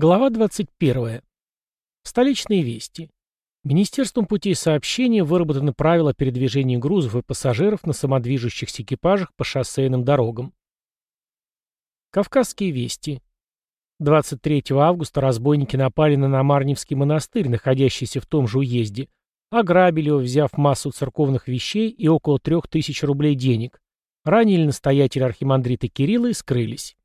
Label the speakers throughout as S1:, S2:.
S1: Глава 21. Столичные вести. Министерством путей сообщения выработаны правила передвижения грузов и пассажиров на самодвижущихся экипажах по шоссейным дорогам. Кавказские вести. 23 августа разбойники напали на Намарневский монастырь, находящийся в том же уезде, ограбили его, взяв массу церковных вещей и около трех тысяч рублей денег, ранили настоятеля архимандрита Кирилла и скрылись.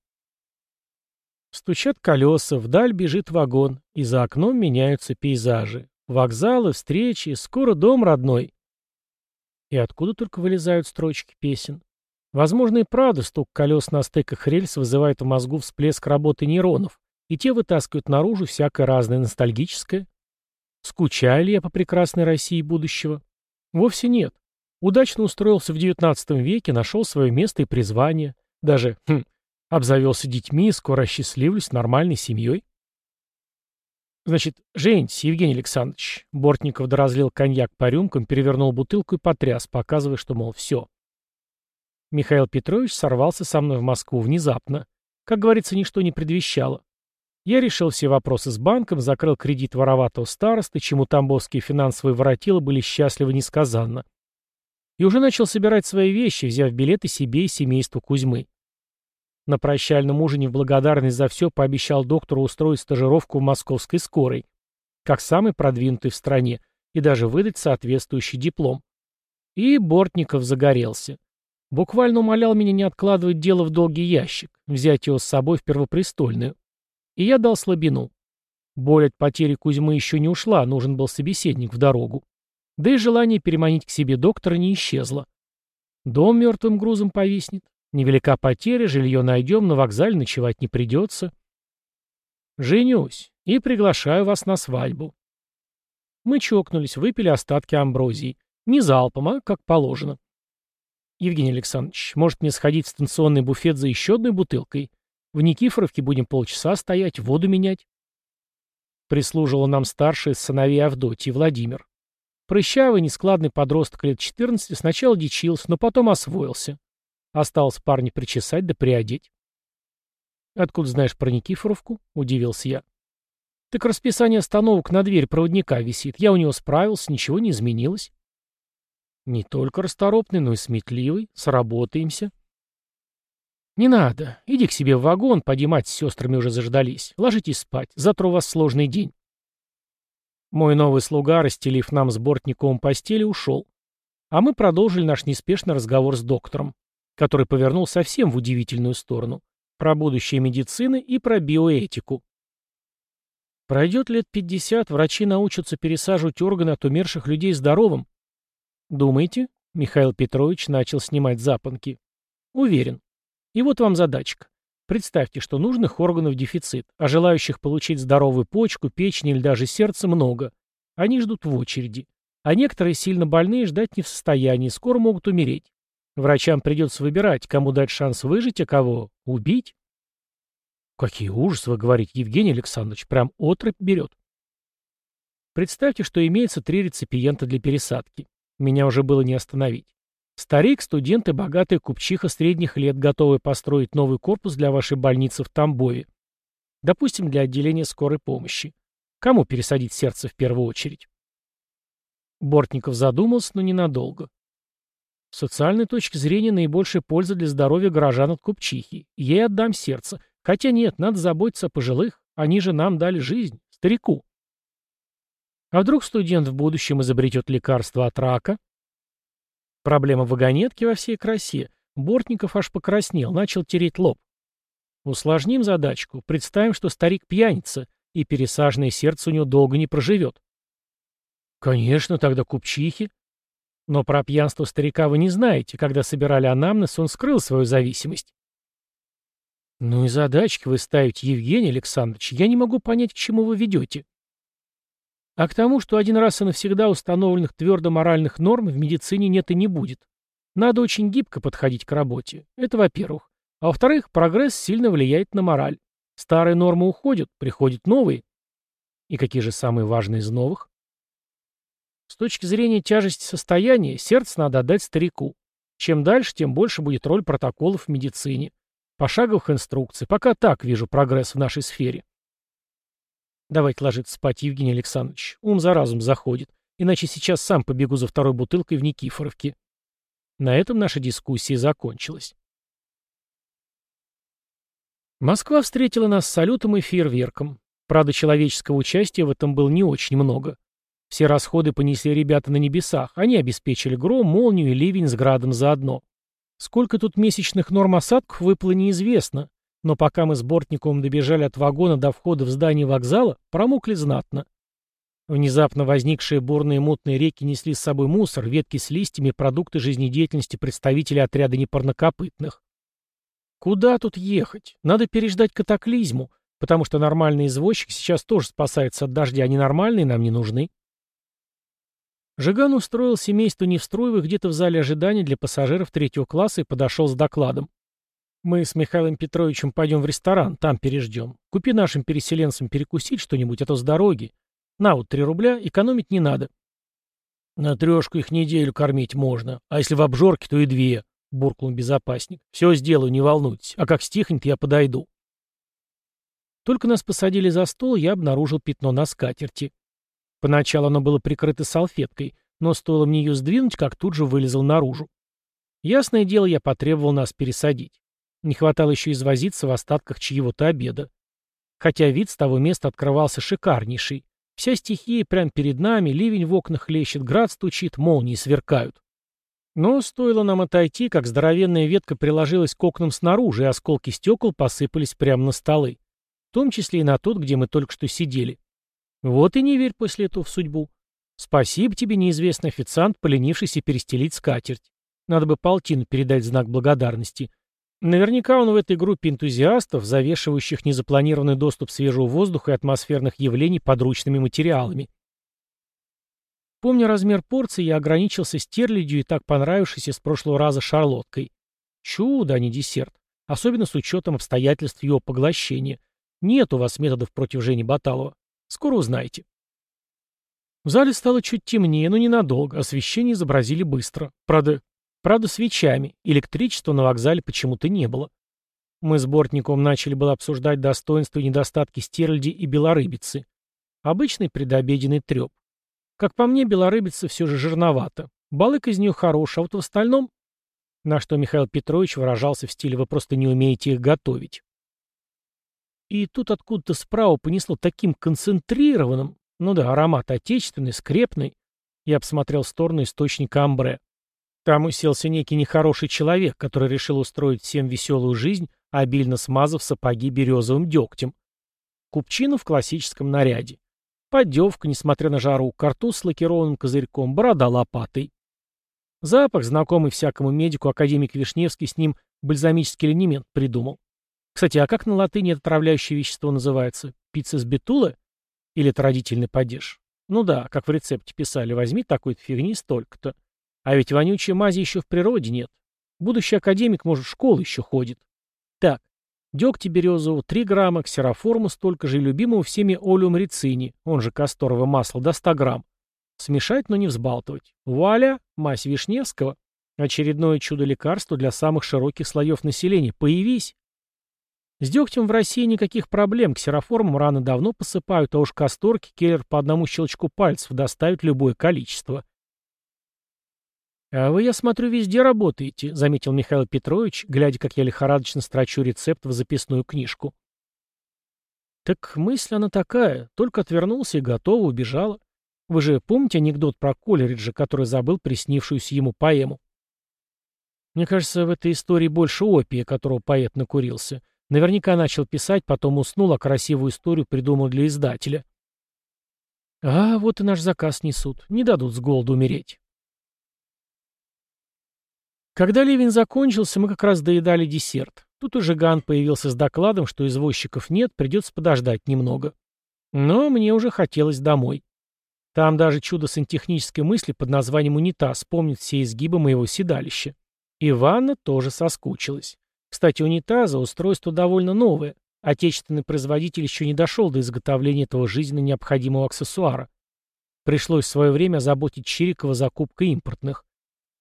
S1: Стучат колеса, вдаль бежит вагон, и за окном меняются пейзажи. Вокзалы, встречи, скоро дом родной. И откуда только вылезают строчки песен? Возможно, и правда стук колес на стыках рельс вызывает в мозгу всплеск работы нейронов, и те вытаскивают наружу всякое разное ностальгическое. Скучаю ли я по прекрасной России будущего? Вовсе нет. Удачно устроился в XIX веке, нашел свое место и призвание. Даже, хм, Обзавелся детьми, скоро осчастливлюсь нормальной семьей. Значит, женитесь, Евгений Александрович. Бортников доразлил коньяк по рюмкам, перевернул бутылку и потряс, показывая, что, мол, все. Михаил Петрович сорвался со мной в Москву внезапно. Как говорится, ничто не предвещало. Я решил все вопросы с банком, закрыл кредит вороватого старосты, чему тамбовские финансовые воротилы были счастливы несказанно. И уже начал собирать свои вещи, взяв билеты себе и семейству Кузьмы. На прощальном ужине в благодарность за все пообещал доктору устроить стажировку в московской скорой, как самый продвинутый в стране, и даже выдать соответствующий диплом. И Бортников загорелся. Буквально умолял меня не откладывать дело в долгий ящик, взять его с собой в Первопрестольную. И я дал слабину. Боль от потери Кузьмы еще не ушла, нужен был собеседник в дорогу. Да и желание переманить к себе доктора не исчезло. Дом мертвым грузом повиснет, Невелика потеря, жилье найдем, на вокзале ночевать не придется. Женюсь и приглашаю вас на свадьбу. Мы чокнулись, выпили остатки амброзии. Не залпом, а как положено. Евгений Александрович, может мне сходить в станционный буфет за еще одной бутылкой? В Никифоровке будем полчаса стоять, воду менять. Прислуживал нам старший из сыновей Авдотьи, Владимир. Прыщавый, нескладный подросток лет 14 сначала дичился, но потом освоился. Осталось парня причесать да приодеть. «Откуда знаешь про Никифоровку?» — удивился я. «Так расписание остановок на дверь проводника висит. Я у него справился, ничего не изменилось». «Не только расторопный, но и сметливый. Сработаемся». «Не надо. Иди к себе в вагон, поди мать с сестрами уже заждались. Ложитесь спать. Завтра у вас сложный день». Мой новый слуга, расстелив нам с бортником постели, ушел. А мы продолжили наш неспешный разговор с доктором который повернул совсем в удивительную сторону, про будущее медицины и про биоэтику. Пройдет лет 50, врачи научатся пересаживать органы от умерших людей здоровым. Думаете? Михаил Петрович начал снимать запонки. Уверен. И вот вам задачка. Представьте, что нужных органов дефицит, а желающих получить здоровую почку, печень или даже сердце много. Они ждут в очереди. А некоторые сильно больные ждать не в состоянии, скоро могут умереть. Врачам придется выбирать, кому дать шанс выжить, а кого убить. Какие ужасы вы говорите, Евгений Александрович, прям отрыв берет. Представьте, что имеется три реципиента для пересадки. Меня уже было не остановить. Старик, студент и богатая купчиха средних лет, готовы построить новый корпус для вашей больницы в Тамбове. Допустим, для отделения скорой помощи. Кому пересадить сердце в первую очередь? Бортников задумался, но ненадолго. С социальной точки зрения наибольшая польза для здоровья горожан от купчихи. Ей отдам сердце. Хотя нет, надо заботиться о пожилых. Они же нам дали жизнь. Старику. А вдруг студент в будущем изобретет лекарство от рака? Проблема вагонетки во всей красе. Бортников аж покраснел, начал тереть лоб. Усложним задачку. Представим, что старик пьяница, и пересаженное сердце у него долго не проживет. Конечно, тогда купчихи. Но про пьянство старика вы не знаете. Когда собирали анамнез, он скрыл свою зависимость. Ну и задачки вы ставите, Евгений Александрович. Я не могу понять, к чему вы ведете. А к тому, что один раз и навсегда установленных твердо моральных норм в медицине нет и не будет. Надо очень гибко подходить к работе. Это во-первых. А во-вторых, прогресс сильно влияет на мораль. Старые нормы уходят, приходят новые. И какие же самые важные из новых? С точки зрения тяжести состояния, сердце надо отдать старику. Чем дальше, тем больше будет роль протоколов в медицине. Пошаговых инструкций. Пока так вижу прогресс в нашей сфере. Давайте ложиться спать, Евгений Александрович. Ум за разум заходит. Иначе сейчас сам побегу за второй бутылкой в Никифоровке. На этом наша дискуссия закончилась. Москва встретила нас салютом и фейерверком. Правда, человеческого участия в этом было не очень много. Все расходы понесли ребята на небесах. Они обеспечили гром, молнию и ливень с градом заодно. Сколько тут месячных норм осадков выпало неизвестно, но пока мы с Бортниковым добежали от вагона до входа в здание вокзала, промокли знатно. Внезапно возникшие бурные мутные реки несли с собой мусор, ветки с листьями продукты жизнедеятельности представителей отряда непарнокопытных. Куда тут ехать? Надо переждать катаклизму, потому что нормальный извозчик сейчас тоже спасается от дождя, а ненормальные нам не нужны. Жиган устроил семейство Невстроевых где-то в зале ожидания для пассажиров третьего класса и подошел с докладом. «Мы с Михаилом Петровичем пойдем в ресторан, там переждем. Купи нашим переселенцам перекусить что-нибудь, а то с дороги. На вот три рубля, экономить не надо». «На трешку их неделю кормить можно, а если в обжорке, то и две», — буркнул безопасник. «Все сделаю, не волнуйтесь, а как стихнет, я подойду». Только нас посадили за стол, я обнаружил пятно на скатерти. Поначалу оно было прикрыто салфеткой, но стоило мне ее сдвинуть, как тут же вылезал наружу. Ясное дело, я потребовал нас пересадить. Не хватало еще извозиться в остатках чьего-то обеда. Хотя вид с того места открывался шикарнейший. Вся стихия прямо перед нами, ливень в окнах лещет, град стучит, молнии сверкают. Но стоило нам отойти, как здоровенная ветка приложилась к окнам снаружи, и осколки стекол посыпались прямо на столы. В том числе и на тот, где мы только что сидели. Вот и не верь после этого в судьбу. Спасибо тебе, неизвестный официант, поленившийся перестелить скатерть. Надо бы полтину передать знак благодарности. Наверняка он в этой группе энтузиастов, завешивающих незапланированный доступ свежего воздуха и атмосферных явлений подручными материалами. Помня размер порции, я ограничился стерлядью и так понравившейся с прошлого раза шарлоткой. Чудо, а не десерт. Особенно с учетом обстоятельств его поглощения. Нет у вас методов против Жени Баталова. Скоро узнаете. В зале стало чуть темнее, но ненадолго. Освещение изобразили быстро. Правда, Правда, свечами. Электричества на вокзале почему-то не было. Мы с Бортником начали было обсуждать достоинства и недостатки стерляди и белорыбицы. Обычный предобеденный треп. Как по мне, белорыбица все же жирновата. Балык из нее хорош, а вот в остальном... На что Михаил Петрович выражался в стиле «вы просто не умеете их готовить». И тут откуда-то справа понесло таким концентрированным, ну да, аромат отечественный, скрепный. Я посмотрел в сторону источника амбре. Там уселся некий нехороший человек, который решил устроить всем веселую жизнь, обильно смазав сапоги березовым дегтем. Купчину в классическом наряде. Поддевка, несмотря на жару, картуз с лакированным козырьком, борода лопатой. Запах, знакомый всякому медику, академик Вишневский с ним бальзамический элемент придумал. Кстати, а как на латыни это отравляющее вещество называется? Пицца с бетулы? Или это родительный падеж? Ну да, как в рецепте писали, возьми такой-то фигни столько-то. А ведь вонючей мази еще в природе нет. Будущий академик, может, в школу еще ходит. Так, дегтя березового 3 грамма, ксероформа столько же и любимого всеми олеум рицини, он же касторовое масло, до 100 грамм. Смешать, но не взбалтывать. Вуаля, мазь Вишневского. Очередное чудо-лекарство для самых широких слоев населения. Появись. С дегтем в России никаких проблем, ксероформом рано давно посыпают, а уж касторки Келлер по одному щелчку пальцев доставит любое количество. «А вы, я смотрю, везде работаете», — заметил Михаил Петрович, глядя, как я лихорадочно строчу рецепт в записную книжку. «Так мысль она такая, только отвернулся и готово, убежала. Вы же помните анекдот про Колериджа, который забыл приснившуюся ему поэму?» Мне кажется, в этой истории больше опия, которого поэт накурился. Наверняка начал писать, потом уснул, а красивую историю придумал для издателя. А вот и наш заказ несут. Не дадут с голоду умереть. Когда ливень закончился, мы как раз доедали десерт. Тут уже Ган появился с докладом, что извозчиков нет, придется подождать немного. Но мне уже хотелось домой. Там даже чудо сантехнической мысли под названием унитаз помнит все изгибы моего седалища. И ванна тоже соскучилась. Кстати, унитаза — устройство довольно новое. Отечественный производитель еще не дошел до изготовления этого жизненно необходимого аксессуара. Пришлось в свое время заботить Чирикова закупкой импортных.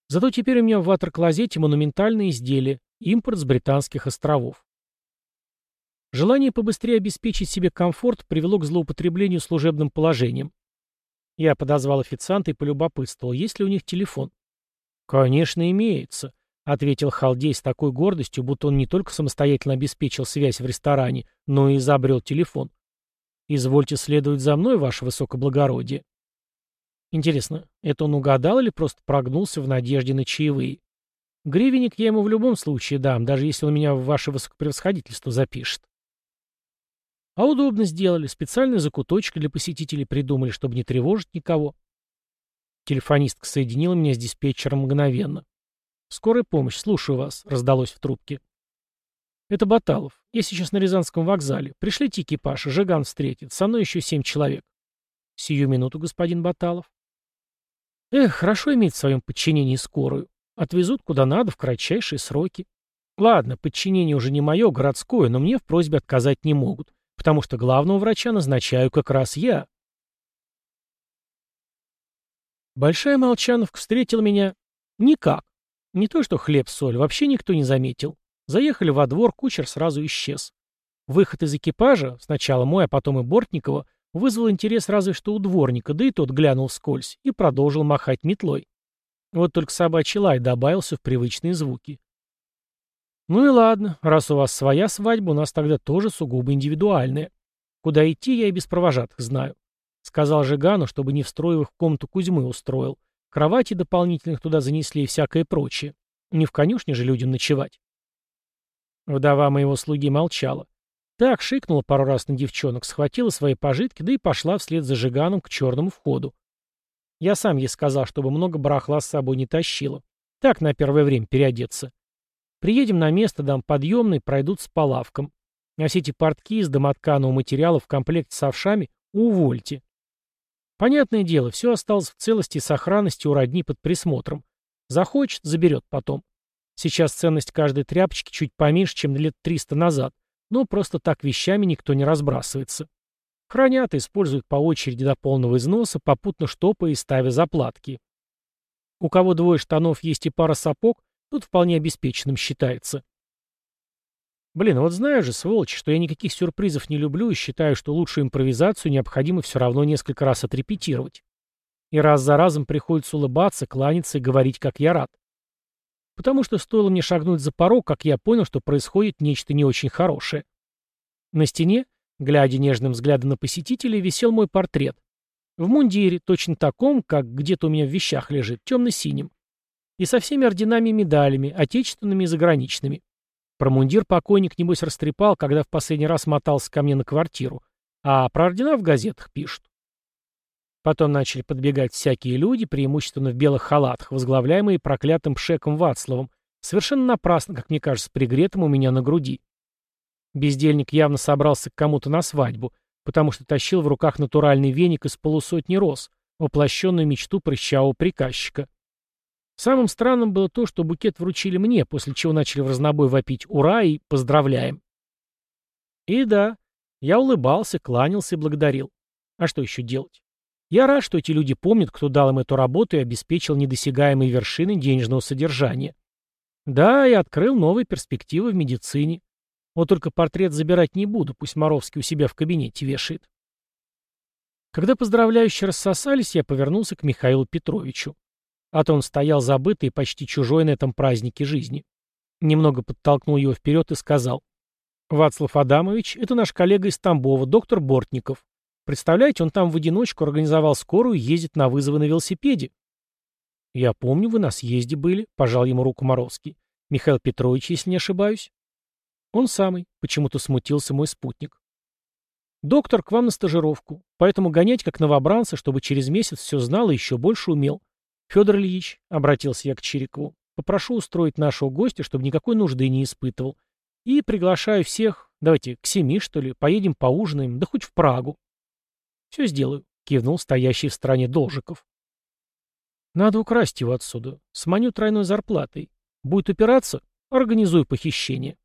S1: Зато теперь у меня в ватер-клозете монументальные изделия, импорт с британских островов. Желание побыстрее обеспечить себе комфорт привело к злоупотреблению служебным положением. Я подозвал официанта и полюбопытствовал, есть ли у них телефон. «Конечно, имеется», — ответил Халдей с такой гордостью, будто он не только самостоятельно обеспечил связь в ресторане, но и изобрел телефон. «Извольте следовать за мной, ваше высокоблагородие». Интересно, это он угадал или просто прогнулся в надежде на чаевые? Гривенник я ему в любом случае дам, даже если он меня в ваше высокопревосходительство запишет. А удобно сделали, специальный закуточек для посетителей придумали, чтобы не тревожить никого. Телефонистка соединила меня с диспетчером мгновенно. «Скорая помощь, слушаю вас», — раздалось в трубке. «Это Баталов. Я сейчас на Рязанском вокзале. Пришлите экипаж, Жиган встретит. Со мной еще семь человек». «Сию минуту, господин Баталов». Эх, хорошо иметь в своем подчинении скорую. Отвезут куда надо в кратчайшие сроки. Ладно, подчинение уже не мое, городское, но мне в просьбе отказать не могут, потому что главного врача назначаю как раз я. Большая Молчановка встретила меня никак. Не то что хлеб-соль, вообще никто не заметил. Заехали во двор, кучер сразу исчез. Выход из экипажа, сначала мой, а потом и Бортникова, Вызвал интерес разве что у дворника, да и тот глянул вскользь и продолжил махать метлой. Вот только собачий лай добавился в привычные звуки. Ну и ладно, раз у вас своя свадьба, у нас тогда тоже сугубо индивидуальная. Куда идти, я и без провожатых знаю. Сказал Жигану, чтобы не в комнату Кузьмы устроил. Кровати дополнительных туда занесли и всякое прочее. Не в конюшне же людям ночевать. Вдова моего слуги молчала. Так, шикнула пару раз на девчонок, схватила свои пожитки, да и пошла вслед за Жиганом к черному входу. Я сам ей сказал, чтобы много барахла с собой не тащила. Так, на первое время переодеться. Приедем на место, дам подъемный, пройдут с полавком. А все эти портки из домотканого материала в комплекте с овшами увольте. Понятное дело, все осталось в целости и сохранности у родни под присмотром. Захочет, заберет потом. Сейчас ценность каждой тряпочки чуть поменьше, чем лет 300 назад. Но просто так вещами никто не разбрасывается. Хранят и используют по очереди до полного износа, попутно штопая и ставя заплатки. У кого двое штанов есть и пара сапог, тут вполне обеспеченным считается. Блин, вот знаю же, сволочь, что я никаких сюрпризов не люблю и считаю, что лучшую импровизацию необходимо все равно несколько раз отрепетировать. И раз за разом приходится улыбаться, кланяться и говорить, как я рад. Потому что стоило мне шагнуть за порог, как я понял, что происходит нечто не очень хорошее. На стене, глядя нежным взглядом на посетителей, висел мой портрет. В мундире, точно таком, как где-то у меня в вещах лежит, темно-синим. И со всеми орденами и медалями, отечественными и заграничными. Про мундир покойник, небось, растрепал, когда в последний раз мотался ко мне на квартиру. А про ордена в газетах пишут. Потом начали подбегать всякие люди, преимущественно в белых халатах, возглавляемые проклятым Пшеком Вацлавом, совершенно напрасно, как мне кажется, пригретым у меня на груди. Бездельник явно собрался к кому-то на свадьбу, потому что тащил в руках натуральный веник из полусотни роз, воплощенную мечту прыщавого приказчика. Самым странным было то, что букет вручили мне, после чего начали в разнобой вопить «Ура!» и «Поздравляем!». И да, я улыбался, кланялся и благодарил. А что еще делать? Я рад, что эти люди помнят, кто дал им эту работу и обеспечил недосягаемые вершины денежного содержания. Да, и открыл новые перспективы в медицине. Вот только портрет забирать не буду, пусть Моровский у себя в кабинете вешает. Когда поздравляющие рассосались, я повернулся к Михаилу Петровичу. А то он стоял забытый и почти чужой на этом празднике жизни. Немного подтолкнул его вперед и сказал. «Вацлав Адамович, это наш коллега из Тамбова, доктор Бортников. Представляете, он там в одиночку организовал скорую и ездит на вызовы на велосипеде. «Я помню, вы на съезде были», — пожал ему руку Моровский. «Михаил Петрович, если не ошибаюсь». «Он самый», — почему-то смутился мой спутник. «Доктор, к вам на стажировку, поэтому гонять как новобранца, чтобы через месяц все знал и еще больше умел. Федор Ильич», — обратился я к Чирикову, — «попрошу устроить нашего гостя, чтобы никакой нужды не испытывал. И приглашаю всех, давайте к семи, что ли, поедем поужинаем, да хоть в Прагу». «Все сделаю», — кивнул стоящий в стороне Должиков. «Надо украсть его отсюда. Сманю тройной зарплатой. Будет упираться — организую похищение».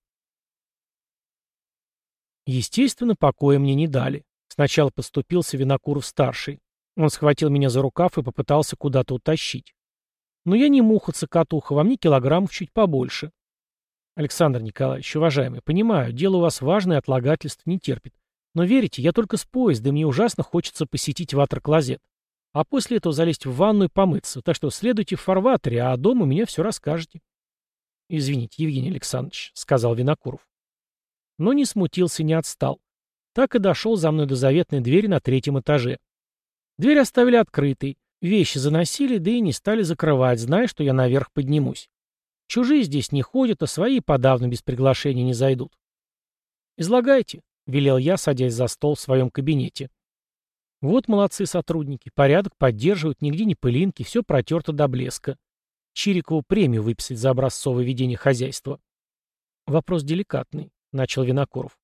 S1: Естественно, покоя мне не дали. Сначала подступился Винокуров-старший. Он схватил меня за рукав и попытался куда-то утащить. Но я не муха-цокотуха, во мне килограммов чуть побольше. Александр Николаевич, уважаемый, понимаю, дело у вас важное, отлагательств не терпит. Но верите, я только с поезда, и мне ужасно хочется посетить ватер-клозет. А после этого залезть в ванну и помыться. Так что следуйте в фарватере, а дома мне все расскажете. Извините, Евгений Александрович, сказал Винокуров. Но не смутился, не отстал. Так и дошел за мной до заветной двери на третьем этаже. Дверь оставили открытой, вещи заносили, да и не стали закрывать, зная, что я наверх поднимусь. Чужие здесь не ходят, а свои подавно без приглашения не зайдут. «Излагайте», — велел я, садясь за стол в своем кабинете. Вот молодцы сотрудники, порядок поддерживают, нигде не пылинки, все протерто до блеска. Чирикову премию выписать за образцовое ведение хозяйства. Вопрос деликатный, — начал Винокуров.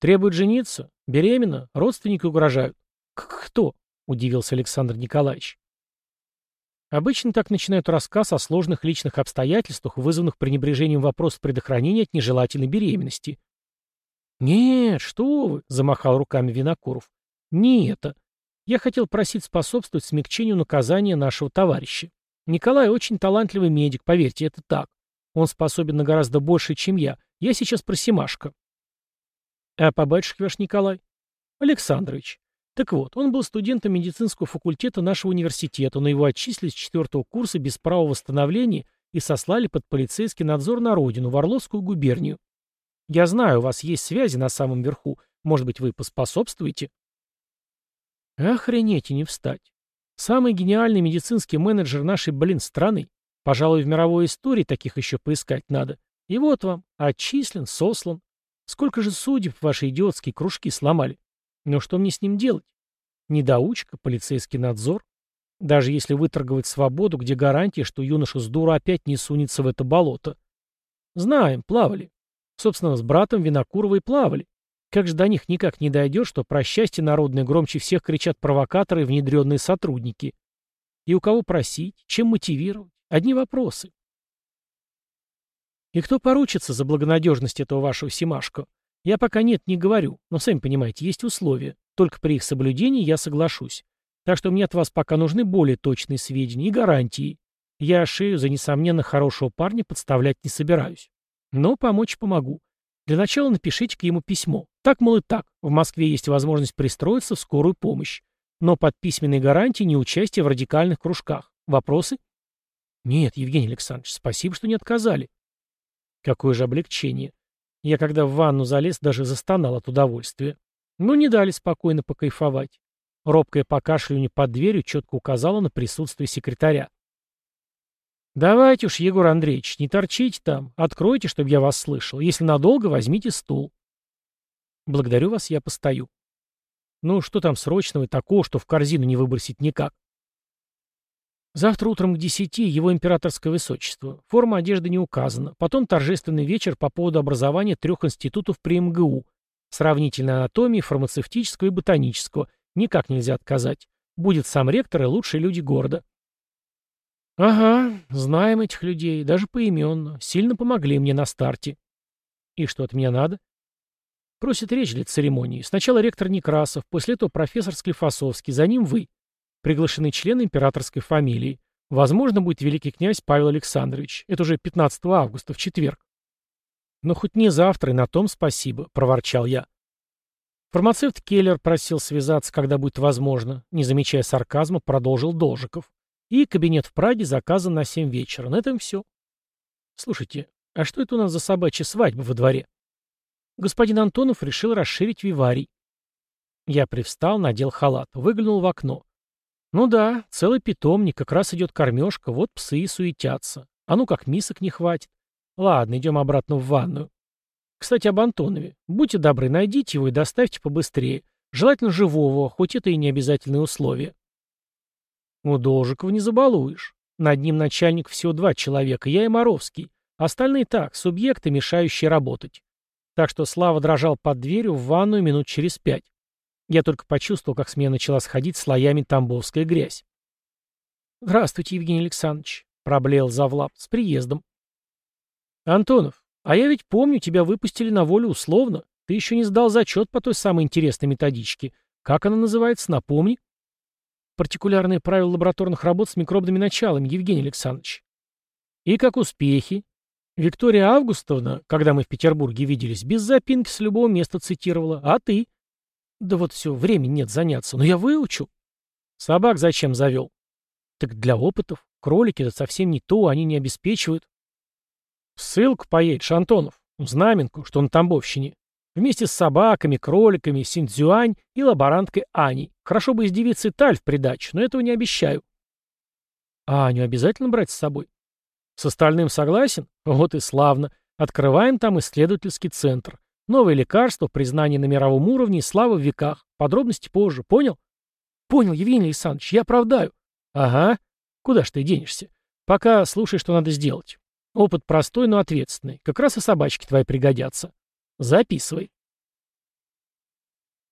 S1: Требует жениться? Беременна? Родственники угрожают? Кто? — удивился Александр Николаевич. Обычно так начинают рассказ о сложных личных обстоятельствах, вызванных пренебрежением вопросов предохранения от нежелательной беременности. «Нет, что вы!» — замахал руками Винокуров. «Не это. Я хотел просить способствовать смягчению наказания нашего товарища. Николай очень талантливый медик, поверьте, это так. Он способен на гораздо больше, чем я. Я сейчас про Семашко». «А по батюшке ваш Николай?» «Александрович. Так вот, он был студентом медицинского факультета нашего университета, но его отчислили с четвертого курса без права восстановления и сослали под полицейский надзор на родину, в Орловскую губернию. Я знаю, у вас есть связи на самом верху. Может быть, вы поспособствуете? Охренеть и не встать. Самый гениальный медицинский менеджер нашей, блин, страны. Пожалуй, в мировой истории таких еще поискать надо. И вот вам, отчислен, сослан. Сколько же судеб ваши идиотские кружки сломали? Но что мне с ним делать? Недоучка, полицейский надзор? Даже если выторговать свободу, где гарантия, что юноша с дуру опять не сунется в это болото? Знаем, плавали. Собственно, с братом Винокуровой плавали. Как же до них никак не дойдет, что про счастье народное громче всех кричат провокаторы и внедренные сотрудники. И у кого просить, чем мотивировать? Одни вопросы. И кто поручится за благонадежность этого вашего Симашко? Я пока нет не говорю, но сами понимаете, есть условия. Только при их соблюдении я соглашусь. Так что мне от вас пока нужны более точные сведения и гарантии. Я шею за несомненно хорошего парня подставлять не собираюсь. Но помочь помогу. Для начала напишите к ему письмо. Так, мол, и так. В Москве есть возможность пристроиться в скорую помощь. Но под письменной гарантией не участие в радикальных кружках. Вопросы? Нет, Евгений Александрович, спасибо, что не отказали. Какое же облегчение. Я когда в ванну залез, даже застонал от удовольствия. Ну, не дали спокойно покайфовать. Робкое покашливание под дверью четко указало на присутствие секретаря. «Давайте уж, Егор Андреевич, не торчите там. Откройте, чтобы я вас слышал. Если надолго, возьмите стул». «Благодарю вас, я постою». «Ну, что там срочного и такого, что в корзину не выбросить никак?» Завтра утром к десяти его императорское высочество. Форма одежды не указана. Потом торжественный вечер по поводу образования трех институтов при МГУ. Сравнительной анатомии, фармацевтического и ботанического. Никак нельзя отказать. Будет сам ректор и лучшие люди города. Ага, знаем этих людей, даже поименно. Сильно помогли мне на старте. И что от меня надо? Просит речь для церемонии. Сначала ректор Некрасов, после этого профессор Склифосовский, за ним вы. Приглашены члены императорской фамилии. Возможно, будет великий князь Павел Александрович. Это уже 15 августа, в четверг. Но хоть не завтра, и на том спасибо, проворчал я. Фармацевт Келлер просил связаться, когда будет возможно. Не замечая сарказма, продолжил Должиков. И кабинет в Праге заказан на 7 вечера. На этом все. Слушайте, а что это у нас за собачья свадьба во дворе? Господин Антонов решил расширить виварий. Я привстал, надел халат, выглянул в окно. Ну да, целый питомник, как раз идет кормежка, вот псы и суетятся. А ну как мисок не хватит. Ладно, идем обратно в ванную. Кстати, об Антонове. Будьте добры, найдите его и доставьте побыстрее. Желательно живого, хоть это и не обязательное условие. У Должикова не забалуешь. Над ним начальник всего два человека, я и Моровский. Остальные так, субъекты, мешающие работать. Так что Слава дрожал под дверью в ванную минут через пять. Я только почувствовал, как с меня начала сходить слоями тамбовская грязь. «Здравствуйте, Евгений Александрович», — проблеял Завлап, — «с приездом». «Антонов, а я ведь помню, тебя выпустили на волю условно. Ты еще не сдал зачет по той самой интересной методичке. Как она называется, напомни?» «Партикулярные правила лабораторных работ с микробными началами, Евгений Александрович». «И как успехи?» Виктория Августовна, когда мы в Петербурге виделись, без запинки с любого места цитировала. А ты? Да вот все, времени нет заняться, но я выучу. Собак зачем завел? Так для опытов. Кролики — это совсем не то, они не обеспечивают. ссылку поедешь, Антонов, в Знаменку, что на Тамбовщине. Вместе с собаками, кроликами, Синдзюань и лаборанткой Аней. Хорошо бы из девицы Таль в придачу, но этого не обещаю. А Аню обязательно брать с собой? С остальным согласен? Вот и славно. Открываем там исследовательский центр. Новые лекарства, признание на мировом уровне слава в веках. Подробности позже, понял? Понял, Евгений Александрович, я оправдаю. Ага. Куда ж ты денешься? Пока слушай, что надо сделать. Опыт простой, но ответственный. Как раз и собачки твои пригодятся. Записывай.